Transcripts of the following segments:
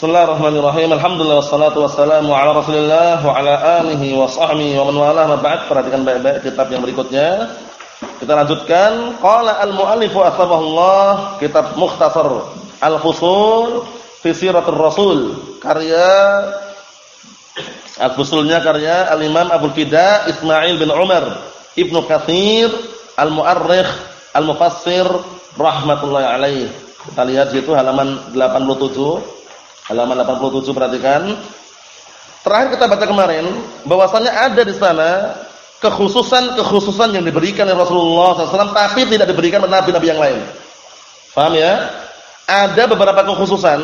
Bismillahirrahmanirrahim. Alhamdulillah wassalatu wassalamu ala Rasulillah wa ala alihi wa sahbihi wa man walah. Ba'd. Perhatikan baik-baik kitab yang berikutnya. Kita lanjutkan. Qala al-mu'allif Allah kitab Mukhtasar Al-Fusul fi Siratul Rasul. Karya Al-Fusulnya karya Al-Imam Abu Fida Ismail bin Umar Ibnu Katsir Al-Mu'arrikh Al-Mufassir rahmatullahi alaih. Kita lihat situ halaman 87 Halaman 87 perhatikan. Terakhir kita baca kemarin bahwasannya ada di sana kekhususan-kekhususan yang diberikan oleh Rasulullah SAW tapi tidak diberikan oleh nabi-nabi yang lain. Paham ya? Ada beberapa kekhususan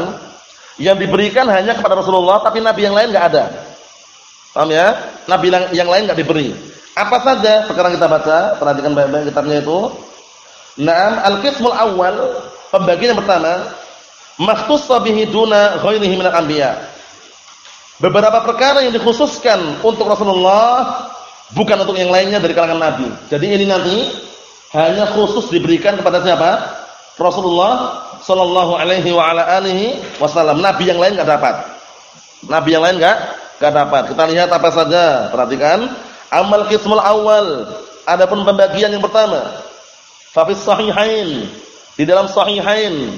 yang diberikan hanya kepada Rasulullah tapi nabi yang lain enggak ada. Paham ya? Nabi yang lain enggak diberi. Apa saja? Sekarang kita baca, perhatikan baik-baik kitabnya itu. Naam al-qismul awal, pembagian yang pertama, makhtussa bihi duna ghairihi minal anbiya. Beberapa perkara yang dikhususkan untuk Rasulullah bukan untuk yang lainnya dari kalangan nabi. Jadi ini nanti hanya khusus diberikan kepada siapa? Rasulullah sallallahu alaihi wa ala alihi wasallam. Nabi yang lain enggak dapat. Nabi yang lain enggak enggak dapat. Kita lihat apa saja. Perhatikan amal qismul awal. Adapun pembagian yang pertama. Fa sahihain. Di dalam sahihain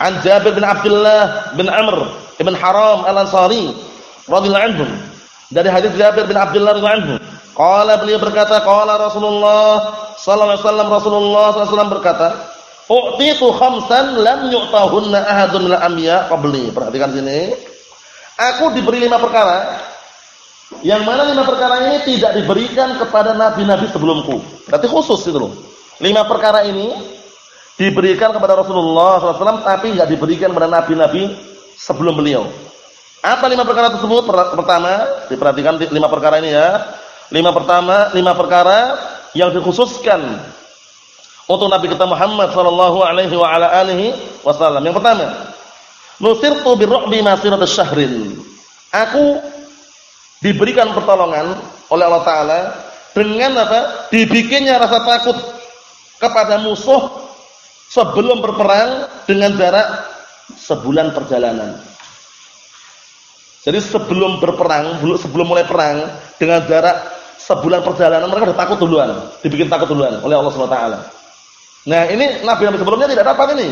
An Jabir bin Abdullah bin Amr bin Haram Al-Ansari radhiyallahu anhu. Dari hadis Jabir bin Abdullah radhiyallahu anhu. Qala beliau berkata, qala Rasulullah sallallahu alaihi wasallam Rasulullah sallallahu alaihi wasallam berkata, "U'titu khamsan lam yu'tahunna ahadun minal anbiya qabli." Perhatikan sini. Aku diberi lima perkara yang mana lima perkara ini tidak diberikan kepada nabi-nabi sebelumku. Berarti khusus itu loh. Lima perkara ini diberikan kepada Rasulullah SAW tapi nggak diberikan kepada nabi-nabi sebelum beliau. Apa lima perkara tersebut? Pertama, diperhatikan lima perkara ini ya. Lima pertama, lima perkara yang dikhususkan untuk Nabi kita Muhammad sallallahu alaihi wasallam. Yang pertama, nusirtu birru'bi masirat syahrin. Aku diberikan pertolongan oleh Allah taala dengan apa? Dibikinnya rasa takut kepada musuh sebelum berperang dengan jarak sebulan perjalanan. Jadi sebelum berperang, sebelum mulai perang dengan jarak sebulan perjalanan mereka sudah takut duluan, dibikin takut duluan oleh Allah Subhanahu wa taala. Nah, ini nabi-nabi sebelumnya tidak dapat ini.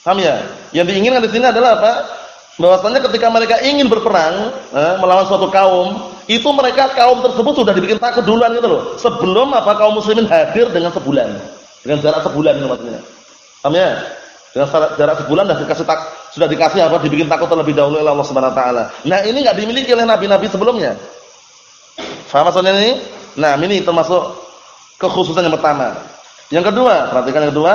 Paham ya? Yang diinginkan di sini adalah apa? Bahwasanya ketika mereka ingin berperang eh, melawan suatu kaum, itu mereka kaum tersebut sudah dibikin takut duluan gitu loh. Sebelum apa kaum muslimin hadir dengan sebulan. Dengan jarak sebulan maksudnya. Paham ya? Dengan jarak sebulan sudah dikasih tak, sudah dikasih apa dibikin takut terlebih dahulu oleh Allah Subhanahu wa taala. Nah, ini enggak dimiliki oleh nabi-nabi sebelumnya. Faham maksudnya ini? Nah, ini termasuk kekhususan yang pertama. Yang kedua, perhatikan yang kedua,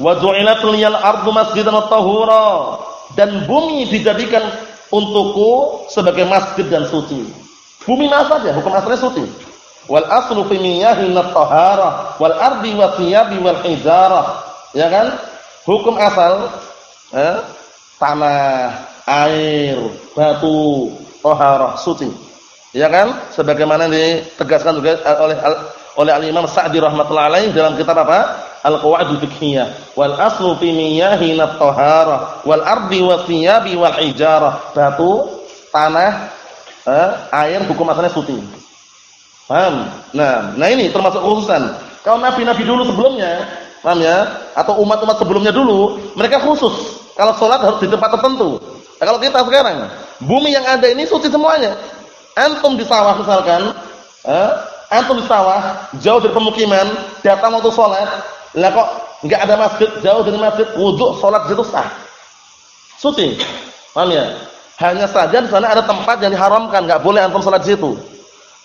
wa ju'ilat liyal ardu masjidan tahura dan bumi dijadikan untukku sebagai masjid dan suci. Bumi mana saja, hukum asalnya suci. Wal aslu fi miyahin at-tahara wal ardi wa thiyabi wal hijarah Ya kan? Hukum asal eh, tanah, air, batu, toharah, suci. Ya kan? Sebagaimana ditegaskan juga oleh oleh Al-Imam Sa'di rahimatullah alaih dalam kitab apa? Al-Qawaidul Fiqhiyah. Wal aslu fi miyahin at-taharah wal ardi wa thiyabi wal hijarah. Batu, tanah, eh, air hukum asalnya suci. Paham? Nah, nah ini termasuk khususan. Kalau nabi-nabi dulu sebelumnya Paham ya? Atau umat-umat sebelumnya dulu, mereka khusus. Kalau sholat harus di tempat tertentu. Nah, kalau kita sekarang, bumi yang ada ini suci semuanya. Antum di sawah misalkan, eh, antum di sawah, jauh dari pemukiman, datang waktu sholat, lah kok nggak ada masjid, jauh dari masjid, wudhu, sholat itu sah. Suci. Paham ya? Hanya saja di sana ada tempat yang diharamkan, nggak boleh antum sholat di situ.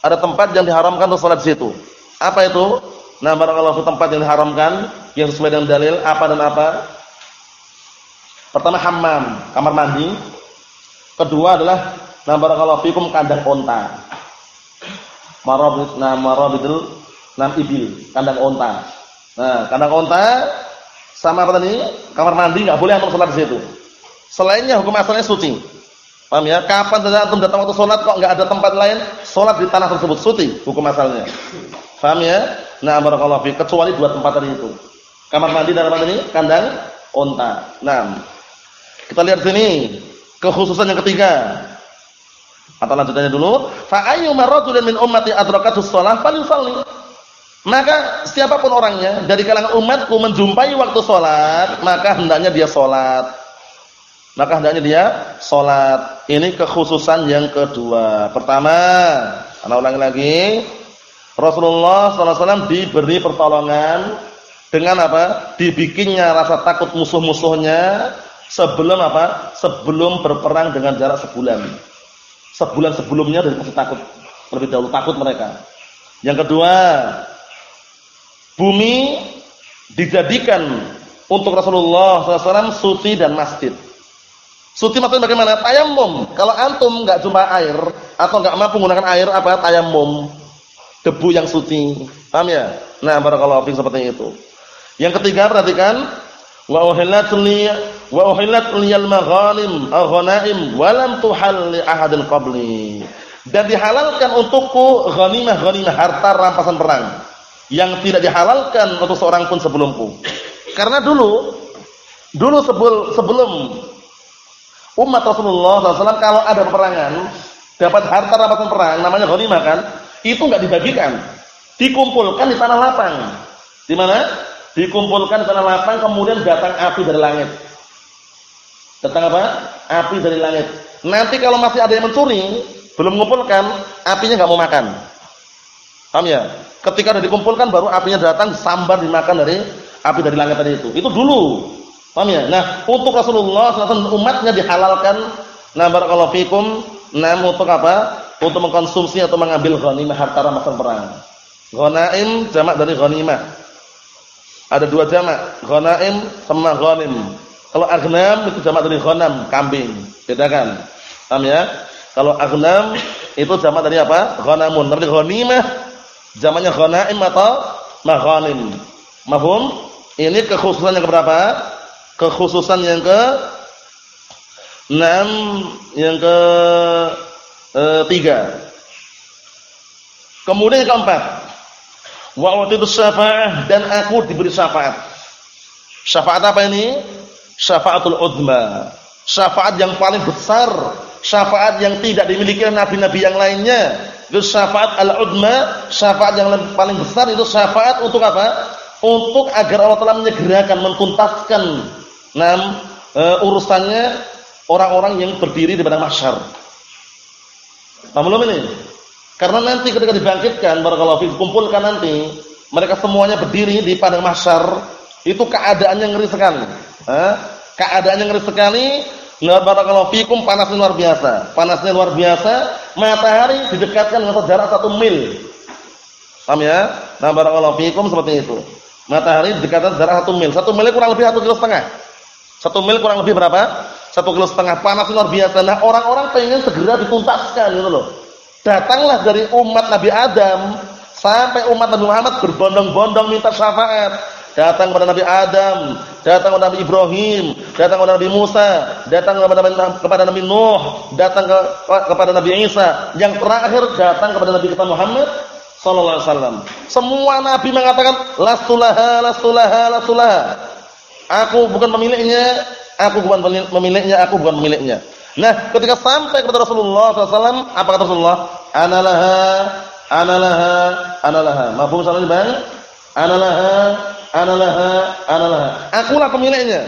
Ada tempat yang diharamkan untuk sholat di situ. Apa itu? Nah, barakallahu tempat yang diharamkan yang sesuai dengan dalil apa dan apa? Pertama hammam, kamar mandi. Kedua adalah nah barakallahu fikum kandang onta. Marabit nah marabitul nam ibil, kandang onta. Nah, kandang onta sama apa tadi? Kamar mandi enggak boleh antum salat di situ. Selainnya hukum asalnya suci. Paham ya? Kapan saja antum datang waktu salat kok enggak ada tempat lain, salat di tanah tersebut suci hukum asalnya. Paham ya? Nah, barakallahu fi kecuali dua tempat tadi itu. Kamar mandi dan apa ini? Kandang unta. Nah, kita lihat sini. Kekhususan yang ketiga. Atau lanjutannya dulu, fa ayyuma rajulin min ummati adrakatus shalah falyusalli. Maka siapa pun orangnya dari kalangan umatku menjumpai waktu sholat, maka hendaknya dia sholat. Maka hendaknya dia sholat. Ini kekhususan yang kedua. Pertama, anak ulangi lagi, Rasulullah SAW diberi pertolongan dengan apa? Dibikinnya rasa takut musuh-musuhnya sebelum apa? Sebelum berperang dengan jarak sebulan. Sebulan sebelumnya dari kasih takut terlebih dahulu takut mereka. Yang kedua, bumi dijadikan untuk Rasulullah SAW suci dan masjid. Suci maksudnya bagaimana? Tayamum. Kalau antum nggak jumpa air atau nggak mampu menggunakan air apa? Tayamum. Debu yang suci. Paham ya? Nah, barakallahu fiik seperti itu. Yang ketiga perhatikan wa uhillat li wa uhillat liyal maghanim aw ghanaim wa lam tuhal li ahadin qabli. Dan dihalalkan untukku ghanimah-ghanimah harta rampasan perang yang tidak dihalalkan untuk seorang pun sebelumku. Karena dulu dulu sebelum sebelum umat Rasulullah SAW kalau ada peperangan dapat harta rampasan perang namanya ghanimah kan itu enggak dibagikan dikumpulkan di tanah lapang di mana dikumpulkan di tanah lapang kemudian datang api dari langit. Datang apa? Api dari langit. Nanti kalau masih ada yang mencuri, belum mengumpulkan, apinya nggak mau makan. Paham ya? Ketika sudah dikumpulkan baru apinya datang sambar dimakan dari api dari langit tadi itu. Itu dulu. Paham ya? Nah, untuk Rasulullah SAW umatnya dihalalkan nah barakallahu fikum, nah untuk apa? Untuk mengkonsumsi atau mengambil ghanimah harta rampasan perang. Ghanaim jamak dari ghanimah ada dua jamak, ghanaim sama ghanim. Kalau aghnam itu jamak dari ghanam, kambing. Bedakan. Paham ya? Kalau aghnam itu jamak dari apa? Ghanamun. Tapi ghanimah jamaknya ghanaim atau maghanim. Mahum? Ini kekhususan yang keberapa? Kekhususan yang ke enam, yang ke e, tiga. Kemudian keempat, Wa utitu syafa'ah dan aku diberi syafaat. Syafaat apa ini? Syafaatul uzma. Syafaat yang paling besar, syafaat yang tidak dimiliki oleh nabi-nabi yang lainnya. Itu syafaat al-uzma, syafaat yang paling besar itu syafaat untuk apa? Untuk agar Allah Taala menyegerakan, mentuntaskan enam e, urusannya orang-orang yang berdiri di padang mahsyar. Paham belum ini? Karena nanti ketika dibangkitkan, barakallahu fiik, kumpulkan nanti, mereka semuanya berdiri di padang mahsyar, itu keadaannya ngeri sekali. Eh? Keadaannya ngeri sekali, barakallahu fiikum panasnya luar biasa. Panasnya luar biasa, matahari didekatkan dengan jarak satu mil. Paham ya? Nah, barakallahu fiikum seperti itu. Matahari didekatkan jarak satu mil. Satu mil kurang lebih satu kilo setengah. Satu mil kurang lebih berapa? Satu kilo setengah. Panas luar biasa. Nah, orang-orang pengen segera dituntaskan gitu loh. Datanglah dari umat Nabi Adam sampai umat Nabi Muhammad berbondong-bondong minta syafaat. Datang kepada Nabi Adam, datang kepada Nabi Ibrahim, datang kepada Nabi Musa, datang kepada Nabi, kepada Nuh, datang ke, kepada Nabi Isa. Yang terakhir datang kepada Nabi kita Muhammad sallallahu alaihi wasallam. Semua nabi mengatakan lastulaha lastulaha lastulaha. Aku bukan pemiliknya, aku bukan pemiliknya, aku bukan pemiliknya. Nah, ketika sampai kepada Rasulullah SAW, apa kata Rasulullah? Analaha, analaha, analaha. Mafhum salah bang? Analaha, analaha, analaha. Akulah pemiliknya.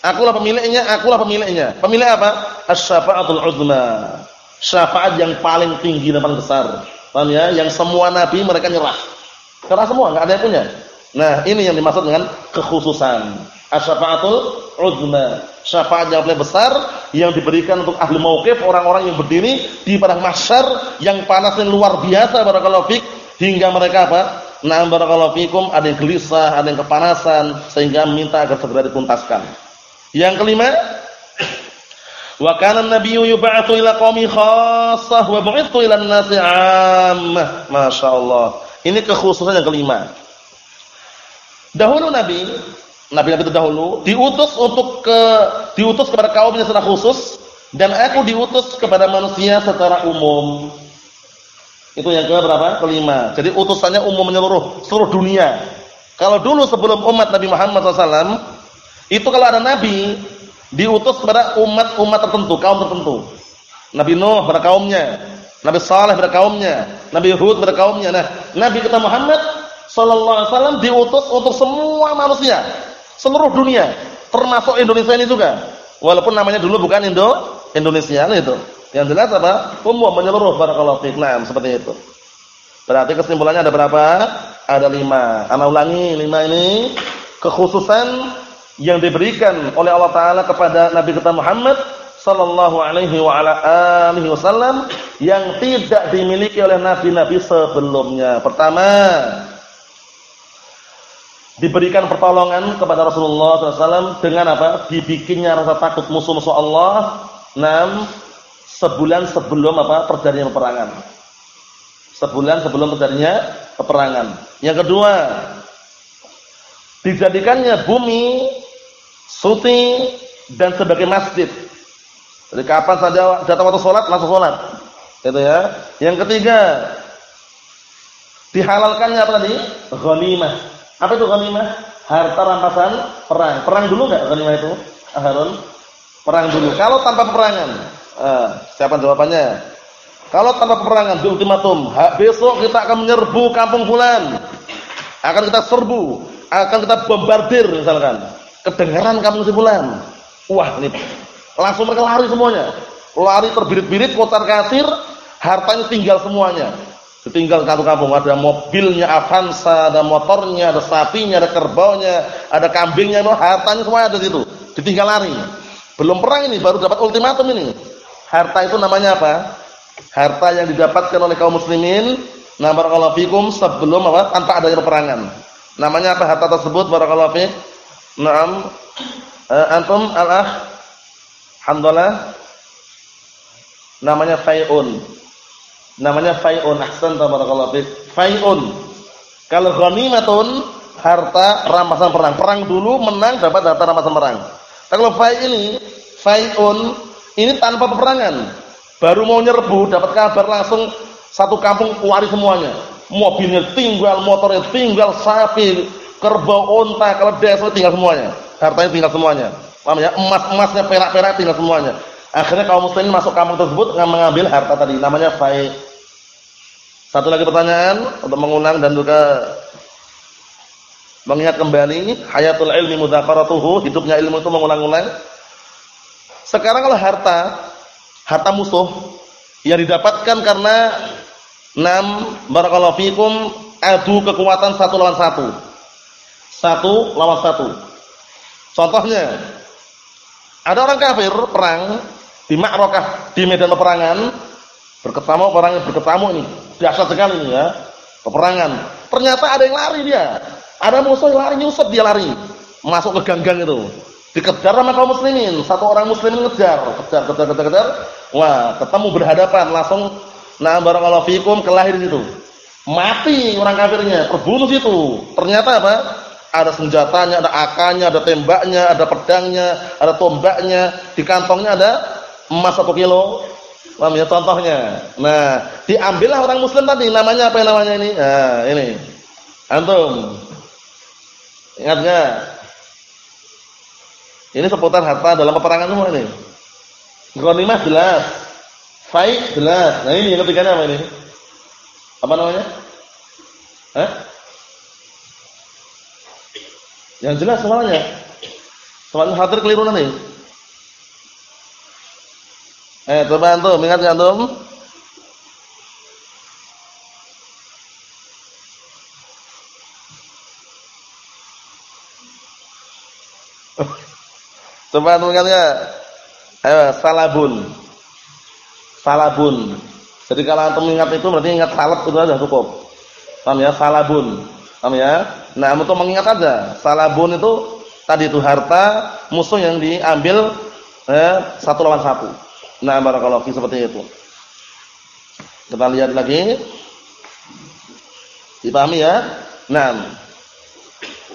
Akulah pemiliknya, akulah pemiliknya. Pemilik apa? As-syafa'atul uzma. Syafaat yang paling tinggi dan paling besar. Paham ya? Yang semua nabi mereka nyerah. Karena semua enggak ada yang punya. Nah, ini yang dimaksud dengan kekhususan. As-syafa'atul uzma. Syafaat yang paling besar yang diberikan untuk ahli mauqif orang-orang yang berdiri di padang mahsyar yang panasnya luar biasa barakallahu fik hingga mereka apa? Nah barakallahu fikum ada yang gelisah, ada yang kepanasan sehingga minta agar segera dituntaskan. Yang kelima, wa kana an-nabiyyu yub'atsu ila qaumi khassah wa bu'itsu ila an-nasi 'ammah. Masyaallah. Ini kekhususan yang kelima. Dahulu Nabi nabi-nabi terdahulu diutus untuk ke diutus kepada kaumnya secara khusus dan aku diutus kepada manusia secara umum. Itu yang ke berapa? Kelima. Jadi utusannya umum menyeluruh seluruh dunia. Kalau dulu sebelum umat Nabi Muhammad SAW, itu kalau ada nabi, diutus kepada umat-umat tertentu, kaum tertentu. Nabi Nuh pada kaumnya, Nabi Saleh pada kaumnya, Nabi Hud pada kaumnya. Nah, Nabi kita Muhammad sallallahu alaihi wasallam diutus untuk semua manusia, seluruh dunia, termasuk Indonesia ini juga. Walaupun namanya dulu bukan Indo Indonesia itu. Yang jelas apa? Umum menyeluruh barakallahu fiik. Nah, seperti itu. Berarti kesimpulannya ada berapa? Ada lima. Ana ulangi, lima ini kekhususan yang diberikan oleh Allah taala kepada Nabi kita Muhammad sallallahu alaihi wasallam yang tidak dimiliki oleh nabi-nabi sebelumnya. Pertama, diberikan pertolongan kepada Rasulullah SAW dengan apa? Dibikinnya rasa takut musuh-musuh Allah. Enam, sebulan sebelum apa? Terjadinya peperangan. Sebulan sebelum terjadinya peperangan. Yang kedua, dijadikannya bumi, suci dan sebagai masjid jadi kapan saja datang waktu sholat langsung sholat. Gitu ya. Yang ketiga, dihalalkannya apa tadi? Ghanimah. Apa itu ghanimah? Harta rampasan perang. Perang dulu enggak ghanimah itu? Harun. Perang dulu. Kalau tanpa peperangan. Eh, siapa jawabannya? Kalau tanpa peperangan di ultimatum, besok kita akan menyerbu kampung fulan. Akan kita serbu, akan kita bombardir misalkan. Kedengaran kampung si fulan. Wah, ini Langsung mereka lari semuanya. Lari terbirit-birit, kocar kasir, hartanya tinggal semuanya. Ditinggal satu kampung, ada mobilnya Avanza, ada motornya, ada sapinya, ada kerbaunya, ada kambingnya, hartanya semua ada di situ. Ditinggal lari. Belum perang ini, baru dapat ultimatum ini. Harta itu namanya apa? Harta yang didapatkan oleh kaum muslimin, nah barakallahu fikum sebelum apa? tanpa adanya peperangan. Namanya apa harta tersebut barakallahu fik? Naam. Uh, antum al-akh Hamdalah namanya fai'un. Namanya fai'un. Ahsan tabarakallahu fiik. Fai'un. Kalau ghanimatun harta rampasan perang. Perang dulu menang dapat harta rampasan perang. Nah, kalau fai ini fai'un ini tanpa peperangan. Baru mau nyerbu dapat kabar langsung satu kampung kuari semuanya. Mobilnya tinggal, motornya tinggal, sapi, kerbau, unta, keledai tinggal semuanya. Hartanya tinggal semuanya. Paham ya? Emas-emasnya, perak-perak tinggal semuanya. Akhirnya kaum muslimin masuk kampung tersebut mengambil harta tadi, namanya fai. Satu lagi pertanyaan untuk mengulang dan juga mengingat kembali hayatul ilmi mudzakaratuhu, hidupnya ilmu itu mengulang-ulang. Sekarang kalau harta, harta musuh yang didapatkan karena enam barakallahu fikum adu kekuatan satu lawan satu. Satu lawan satu. Contohnya, ada orang kafir perang di Ma'rakah, di medan peperangan, berketemu orang yang berketemu ini, biasa sekali ini ya, peperangan. Ternyata ada yang lari dia. Ada musuh yang lari nyusut dia lari, masuk ke gang-gang itu. Dikejar sama kaum muslimin, satu orang muslimin ngejar, kejar, kejar, kejar, kejar. Wah, ketemu berhadapan, langsung nah barakallahu fikum kelahir di situ. Mati orang kafirnya, terbunuh situ. Ternyata apa? Ada senjatanya, ada akanya, ada tembaknya, ada pedangnya, ada tombaknya. Di kantongnya ada emas satu kilo. Paham ya contohnya. Nah, diambillah orang muslim tadi. Namanya apa namanya ini? Nah, ini. Antum. Ingat enggak? Ini seputar harta dalam peperangan semua ini. Ghanimah jelas. Faid jelas. Nah, ini yang ketiganya apa ini? Apa namanya? Hah? Yang jelas semuanya. Soalnya hadir keliru nanti. Eh, coba antum, ingat enggak antum? Coba antum ingat enggak? Ayo, salabun. Salabun. Jadi kalau antum ingat itu berarti ingat salab itu aja cukup. Paham ya? Salabun. Paham ya? Nah, untuk mengingat aja, salabun itu tadi itu harta musuh yang diambil eh, satu lawan satu. Nah, barakallahu fi seperti itu. Kita lihat lagi. Dipahami ya? Nah.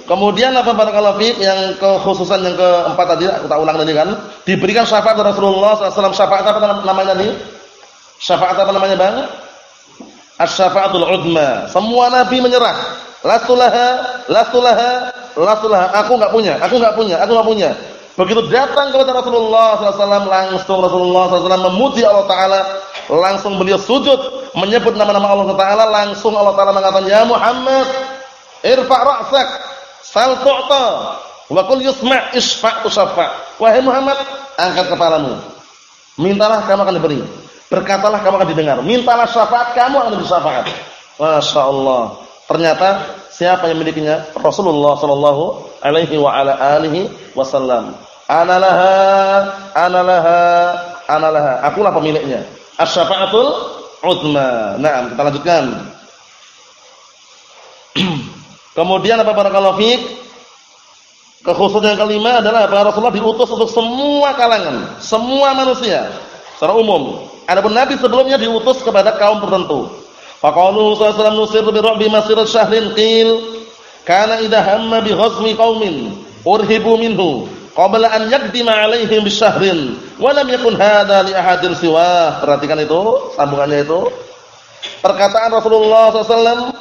Kemudian apa barakallahu fi yang kekhususan yang keempat tadi kita ulang tadi kan, diberikan syafaat Rasulullah SAW syafaat apa namanya nih? Syafaat apa namanya, Bang? Asy-syafaatul udma. Semua nabi menyerah Lastulaha, lastulaha, lastulaha. Aku enggak punya, aku enggak punya, aku enggak punya. Begitu datang kepada Rasulullah SAW, langsung Rasulullah SAW memuji Allah Taala, langsung beliau sujud, menyebut nama-nama Allah Taala, langsung Allah Taala mengatakan, Ya Muhammad, irfa' ra'sak, sal tu'ta, wa qul yusma' isfa' tusaffa. Wahai Muhammad, angkat kepalamu. Mintalah kamu akan diberi. Berkatalah kamu akan didengar. Mintalah syafaat kamu akan diberi syafaat. Masya Allah. Ternyata siapa yang memilikinya? Rasulullah sallallahu alaihi wasallam. Analaha, analaha, analaha. Akulah pemiliknya. Asy-syafa'atul uzma. Nah, kita lanjutkan. Kemudian apa barakallahu fiik? Kekhususan yang kelima adalah apa? Rasulullah diutus untuk semua kalangan, semua manusia secara umum. Adapun Nabi sebelumnya diutus kepada kaum tertentu. Faqalu sallallahu nusir bi rabbi masir syahrin qil kana hamma bi ghazmi qaumin urhibu minhu qabla an yaqdima alaihim bi syahrin wa lam yakun hadha li ahadin siwa. Perhatikan itu, sambungannya itu. Perkataan Rasulullah SAW,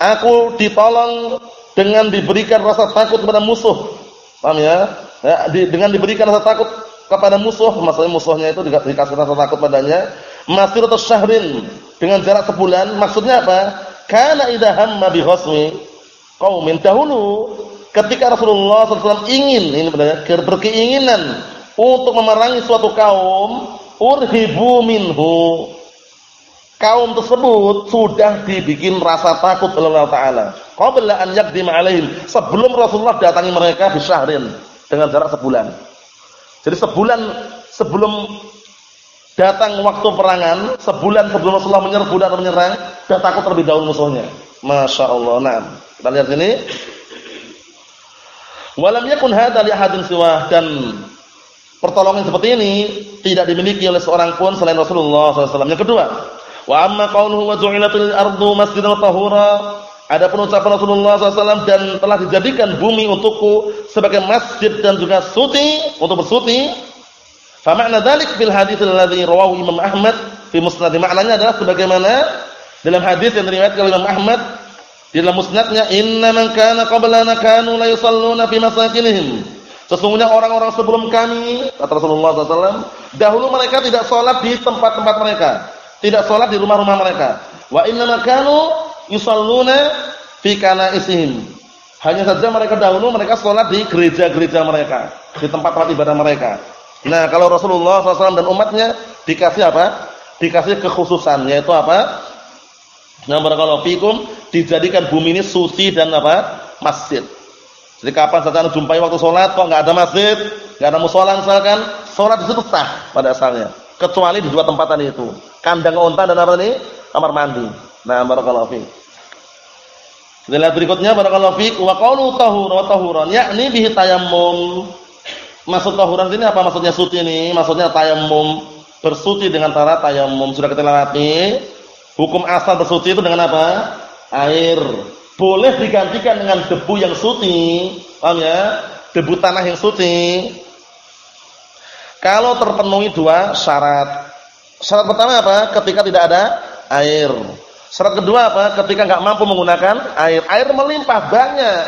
aku ditolong dengan diberikan rasa takut kepada musuh Paham ya? ya di, dengan diberikan rasa takut kepada musuh, maksudnya musuhnya itu dikasih rasa takut padanya, masir atau syahrin dengan jarak sebulan, maksudnya apa? Karena idza hamma bi qaumin dahulu ketika Rasulullah SAW ingin ini benar berkeinginan untuk memerangi suatu kaum urhibu minhu kaum tersebut sudah dibikin rasa takut oleh Allah Taala. Qabla an yaqdima alaihim sebelum Rasulullah datangi mereka di syahrin dengan jarak sebulan. Jadi sebulan sebelum datang waktu perangan, sebulan sebelum Rasulullah menyerbu dan menyerang, sudah takut terlebih dahulu musuhnya. Masya Allah. Nah, kita lihat sini. Walam yakun hadza li ahadin siwa dan pertolongan seperti ini tidak dimiliki oleh seorang pun selain Rasulullah SAW. Yang kedua, Wa amma qawluhu wa ju'ilatil ardu masjidan tahura. Adapun ucapan Rasulullah SAW dan telah dijadikan bumi untukku sebagai masjid dan juga suci untuk bersuci. Fa makna dzalik bil hadits alladhi rawahu Imam Ahmad fi musnad. Maknanya adalah sebagaimana dalam hadis yang diriwayatkan oleh Imam Ahmad di dalam musnadnya inna man kana qablana kanu la yusalluna fi masakinihim. Sesungguhnya orang-orang sebelum kami kata Rasulullah SAW dahulu mereka tidak sholat di tempat-tempat mereka tidak sholat di rumah-rumah mereka. Wa inna makanu yusalluna fi kana'isihim. Hanya saja mereka dahulu mereka sholat di gereja-gereja mereka, di tempat-tempat ibadah mereka. Nah, kalau Rasulullah SAW dan umatnya dikasih apa? Dikasih kekhususan, yaitu apa? Yang barakallahu fikum dijadikan bumi ini suci dan apa? Masjid. Jadi kapan saja anda jumpai waktu sholat kok nggak ada masjid, nggak ada musola misalkan, sholat di situ sah pada asalnya. Kecuali di dua tempat itu kandang unta dan apa ini? Kamar mandi. Nah, barakallahu fiik. Kita lihat berikutnya barakallahu fiik wa qaulu tahur wa tahuran yakni bihi tayammum. Maksud tahuran ini apa maksudnya suci ini? Maksudnya tayammum, bersuci dengan cara tayammum. Sudah kita lewati. Hukum asal bersuci itu dengan apa? Air. Boleh digantikan dengan debu yang suci. Paham ya? Debu tanah yang suci. Kalau terpenuhi dua syarat. Syarat pertama apa? Ketika tidak ada air. Syarat kedua apa? Ketika nggak mampu menggunakan air. Air melimpah banyak.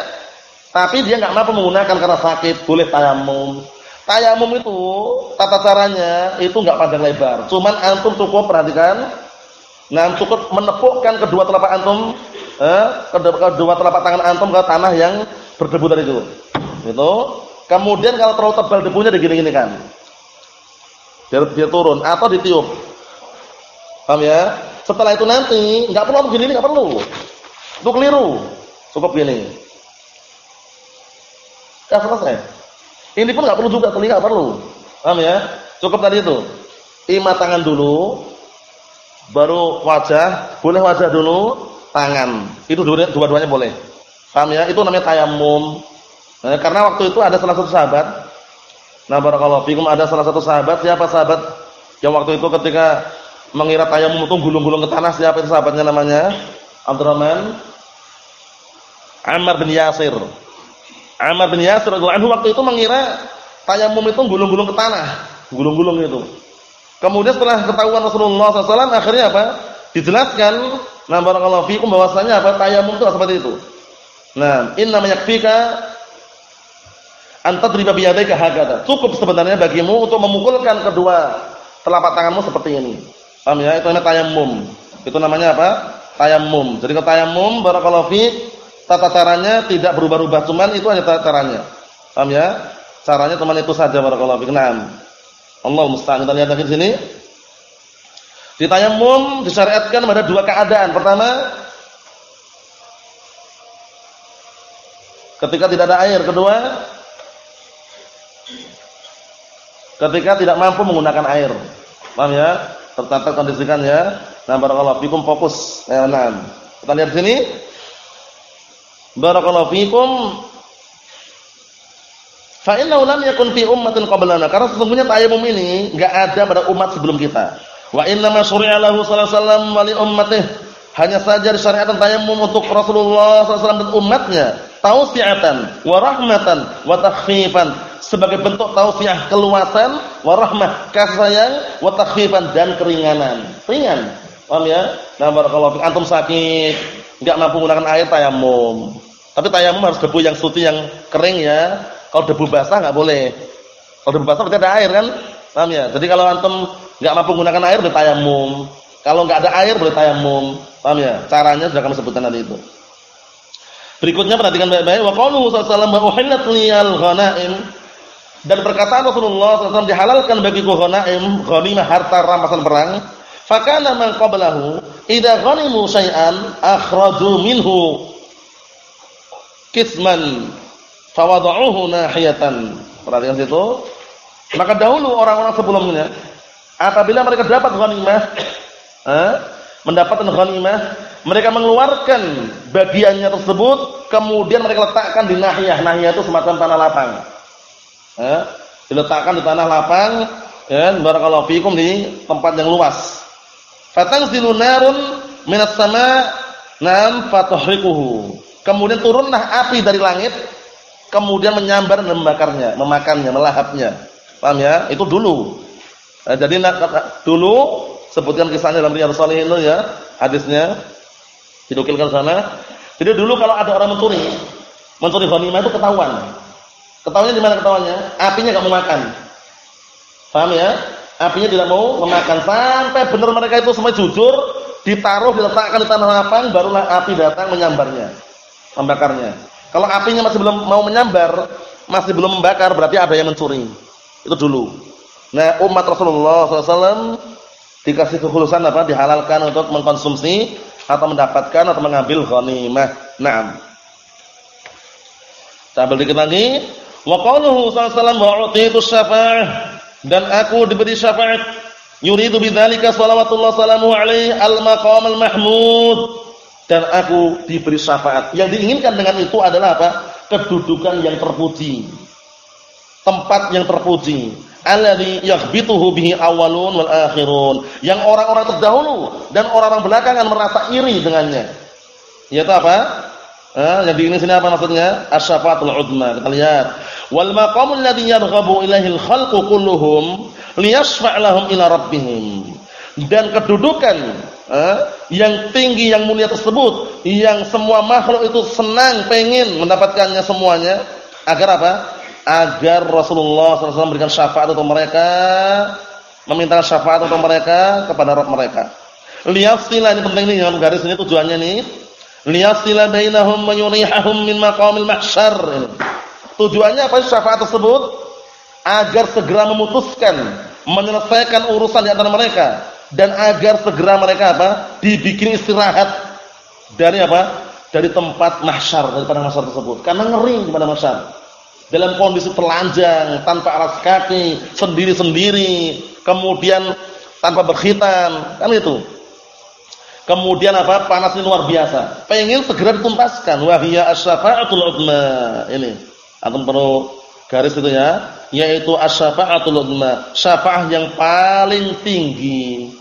Tapi dia nggak mampu menggunakan karena sakit, boleh tayamum. Tayamum itu tata caranya itu nggak panjang lebar. Cuman antum cukup perhatikan. Nah, cukup menepukkan kedua telapak antum eh, kedua telapak tangan antum ke tanah yang berdebu tadi itu. Itu. Kemudian kalau terlalu tebal debunya digini-gini kan biar dia turun atau ditiup. Paham ya? Setelah itu nanti nggak perlu begini nggak perlu. Itu keliru. Cukup gini. Ya selesai. Ini pun nggak perlu juga telinga nggak perlu. Paham ya? Cukup tadi itu. Lima tangan dulu, baru wajah, boleh wajah dulu, tangan. Itu dua-duanya boleh. Paham ya? Itu namanya tayamum. Nah, karena waktu itu ada salah satu sahabat Nah, barakallahu fikum ada salah satu sahabat, siapa sahabat yang waktu itu ketika mengira tayamum itu gulung-gulung ke tanah, siapa itu sahabatnya namanya? Abdurrahman Ammar bin Yasir. Ammar bin Yasir anhu waktu itu mengira tayamum itu gulung-gulung ke tanah, gulung-gulung itu. Kemudian setelah ketahuan Rasulullah SAW akhirnya apa? Dijelaskan, nah barakallahu fikum bahwasanya apa? Tayamum itu seperti itu. Nah, inna yakfika Antadriba biyadaika hakata. Cukup sebenarnya bagimu untuk memukulkan kedua telapak tanganmu seperti ini. Paham ya? Itu namanya tayammum. Itu namanya apa? Tayammum. Jadi kalau tayammum barakallahu fi tata caranya tidak berubah-ubah, cuman itu hanya tata caranya. Paham ya? Caranya teman itu saja barakallahu fi. Allah musta'an. Kita lihat lagi di sini. Di tayammum disyariatkan pada dua keadaan. Pertama, ketika tidak ada air. Kedua, ketika tidak mampu menggunakan air. Paham ya? Tertata kondisikan ya. Nah, barakallahu fikum fokus. Ya, nah. Kita lihat sini. Barakallahu fikum. Fa innahu lam yakun fi ummatin qablana. Karena sesungguhnya tayamum ini enggak ada pada umat sebelum kita. Wa inna ma syuri'a lahu sallallahu wa ummatihi. Hanya saja disyariatkan tayamum untuk Rasulullah wasallam dan umatnya. Tausi'atan wa rahmatan wa takhfifan sebagai bentuk tausiah keluasan warahmah kasih sayang wa takhfifan dan keringanan. Ringan. Paham ya? Nah, barakallahu. Antum sakit, enggak mampu menggunakan air tayamum. Tapi tayamum harus debu yang suci yang kering ya. Kalau debu basah enggak boleh. Kalau debu basah berarti ada air kan? Paham ya? Jadi kalau antum enggak mampu menggunakan air boleh tayamum. Kalau enggak ada air boleh tayamum. Paham ya? Caranya sudah kami sebutkan tadi itu. Berikutnya perhatikan baik-baik. Wa qauluhu sallallahu uhillat liyal ghanaim dan perkataan Rasulullah SAW dihalalkan bagi ghanaim, ghanimah harta rampasan perang. Fakana man qablahu idza ghanimu syai'an akhraju minhu kisman fawada'uhu nahiyatan. Perhatikan situ. Maka dahulu orang-orang sebelumnya apabila mereka dapat ghanimah, eh, mendapatkan ghanimah, mereka mengeluarkan bagiannya tersebut kemudian mereka letakkan di nahiyah. Nahiyah itu semacam tanah lapang ya, diletakkan di tanah lapang ya barakallahu fikum di tempat yang luas fatanzilu narun minas sama nam fatuhrikuhu kemudian turunlah api dari langit kemudian menyambar dan membakarnya memakannya melahapnya paham ya itu dulu nah, jadi dulu sebutkan kisahnya dalam riyadhus shalihin itu ya hadisnya dinukilkan sana jadi dulu kalau ada orang mencuri mencuri ghanimah itu ketahuan Ketahuannya di mana ketahuannya? Apinya enggak mau makan. Paham ya? Apinya tidak mau memakan sampai benar mereka itu semua jujur, ditaruh diletakkan di tanah lapang barulah api datang menyambarnya, membakarnya. Kalau apinya masih belum mau menyambar, masih belum membakar berarti ada yang mencuri. Itu dulu. Nah, umat Rasulullah SAW dikasih kekhususan apa? Dihalalkan untuk mengkonsumsi atau mendapatkan atau mengambil ghanimah. Naam. Sambil dikit lagi, Wa qaluhu sallallahu wa syafa'ah dan aku diberi syafaat. Yuridu bidzalika salawatullah salamu alaihi al-maqam al-mahmud dan aku diberi syafaat. Yang diinginkan dengan itu adalah apa? Kedudukan yang terpuji. Tempat yang terpuji. Alladhi yaghbituhu bihi awalun wal akhirun. Yang orang-orang terdahulu dan orang-orang belakangan merasa iri dengannya. Yaitu apa? Eh, yang di sini apa maksudnya? Asy-syafaatul 'udma. Kita lihat. Wal maqamul ladzi yarghabu ilaihil khalqu kulluhum liyashfa' lahum. Dan kedudukan yang tinggi yang mulia tersebut yang semua makhluk itu senang pengen mendapatkannya semuanya agar apa? Agar Rasulullah SAW memberikan syafaat untuk mereka, meminta syafaat untuk mereka kepada Rabb mereka. Liyafsila ini penting nih garis ini tujuannya nih liyasila bainahum wa yurihahum min maqamil mahsyar. Tujuannya apa syafaat tersebut? Agar segera memutuskan, menyelesaikan urusan di antara mereka dan agar segera mereka apa? dibikin istirahat dari apa? dari tempat mahsyar, dari padang mahsyar tersebut. Karena ngeri di padang mahsyar. Dalam kondisi telanjang, tanpa alas kaki, sendiri-sendiri, kemudian tanpa berkhitan, kan itu. Kemudian apa? Panasnya luar biasa. Pengen segera dituntaskan. Wahia asyafa'atul udma. Ini. Antum perlu garis itu ya. Yaitu asyafa'atul udma. Syafa'ah yang paling tinggi.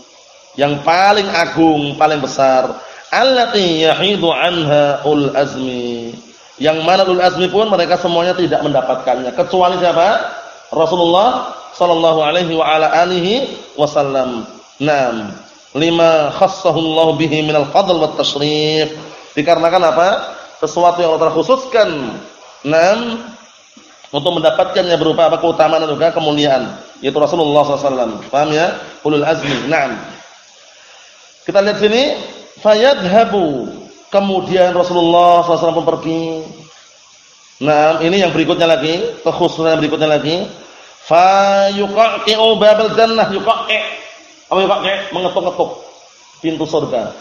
Yang paling agung, paling besar. Allati yahidu anha ul azmi. Yang mana ul azmi pun mereka semuanya tidak mendapatkannya. Kecuali siapa? Rasulullah sallallahu alaihi wa ala alihi wasallam. Naam lima khassahu Allah bihi minal fadl wat tashrif. Dikarenakan apa? Sesuatu yang Allah khususkan. Naam untuk mendapatkannya berupa apa keutamaan dan juga kemuliaan yaitu Rasulullah SAW. Paham ya? Ulul azmi. Naam. Kita lihat sini, fayadhabu. Kemudian Rasulullah SAW pun pergi. Nah, ini yang berikutnya lagi, kekhususan berikutnya lagi. Fa yuqaqi'u babal jannah yuqaqi'. Apa yuqaqi'? Mengetuk-ketuk pintu surga.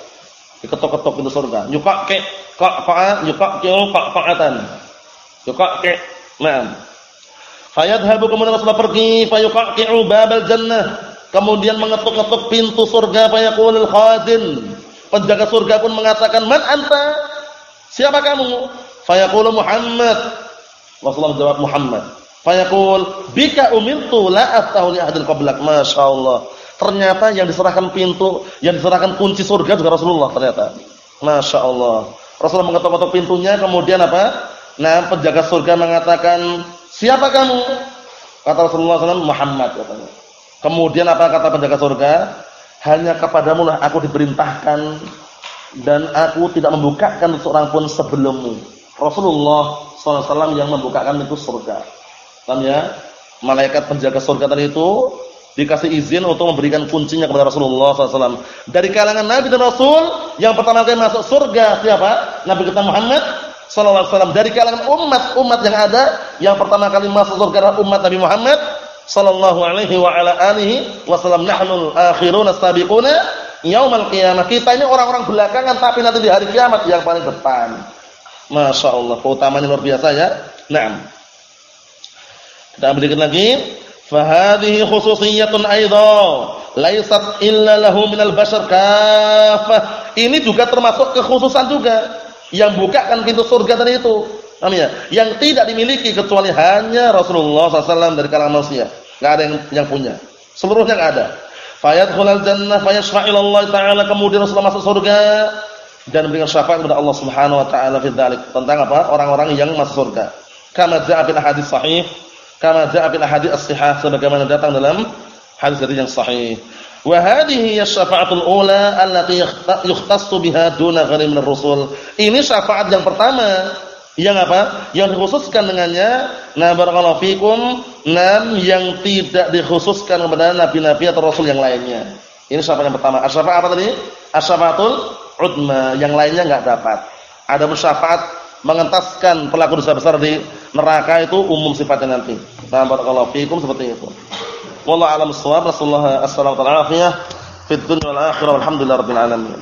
Diketuk-ketuk pintu surga. Yuqaqi' qaqa yuqaqi'u qaqatan. Yuqaqi' Nah. Fayadhabu kemudian Rasulullah pergi fayuqaqi'u babal jannah. Kemudian mengetuk-ketuk pintu surga fayaqulul khazin. Penjaga surga pun mengatakan, "Man anta?" Siapa kamu? Fayaqulu Muhammad. Rasulullah menjawab Muhammad. Fayaqul, "Bika umirtu la aftahu li ahadin qablak." Masyaallah. Ternyata yang diserahkan pintu, yang diserahkan kunci surga juga Rasulullah ternyata. Masya Allah. Rasulullah mengetuk-ketuk pintunya, kemudian apa? Nah, penjaga surga mengatakan, "Siapa kamu?" Kata Rasulullah SAW, "Muhammad," katanya. Kemudian apa kata penjaga surga? "Hanya kepadamu lah aku diperintahkan dan aku tidak membukakan seorang pun sebelummu." Rasulullah SAW yang membukakan itu surga. Paham ya? Malaikat penjaga surga tadi itu dikasih izin untuk memberikan kuncinya kepada Rasulullah SAW. Dari kalangan Nabi dan Rasul yang pertama kali masuk surga siapa? Nabi kita Muhammad wasallam dari kalangan umat-umat yang ada yang pertama kali masuk surga adalah umat Nabi Muhammad sallallahu alaihi wa ala alihi wasallam nahnu akhiruna sabiquna yaumal qiyamah. Kita ini orang-orang belakangan tapi nanti di hari kiamat yang paling depan. Masya Allah keutamaan luar biasa ya. Naam. Kita ambilkan lagi. Fahadihi khususiyatun aidha laisat illa lahu minal bashar kafah ini juga termasuk kekhususan juga. Yang bukakan pintu surga tadi itu. Paham ya? Yang tidak dimiliki kecuali hanya Rasulullah SAW dari kalangan manusia. Enggak ada yang yang punya. Seluruhnya enggak ada. Fayadkhulul jannah fayashfa'u taala kemudian Rasulullah masuk surga dan memberikan syafaat kepada Allah Subhanahu wa taala fi dzalik tentang apa? Orang-orang yang masuk surga. Kama ja'a fil hadis sahih, kama ja'a fil hadis as-sihah sebagaimana datang dalam hadis yang sahih. Wa hadhihi syafa'atul ula allati yukhtassu biha duna ghairi minar rusul. Ini syafaat yang pertama yang apa? Yang dikhususkan dengannya na barakallahu fikum nam yang tidak dikhususkan kepada nabi-nabi atau rasul yang lainnya. Ini syafaat yang pertama. Asy-syafaat apa tadi? Asy-syafaatul udma, yang lainnya enggak dapat. Ada syafaat mengentaskan pelaku dosa besar di neraka itu umum sifatnya nanti. Nah, barakallahu fikum seperti itu. Wallahu a'lam bissawab. Rasulullah sallallahu alaihi wasallam fid dunya wal akhirah walhamdulillahirabbil alamin.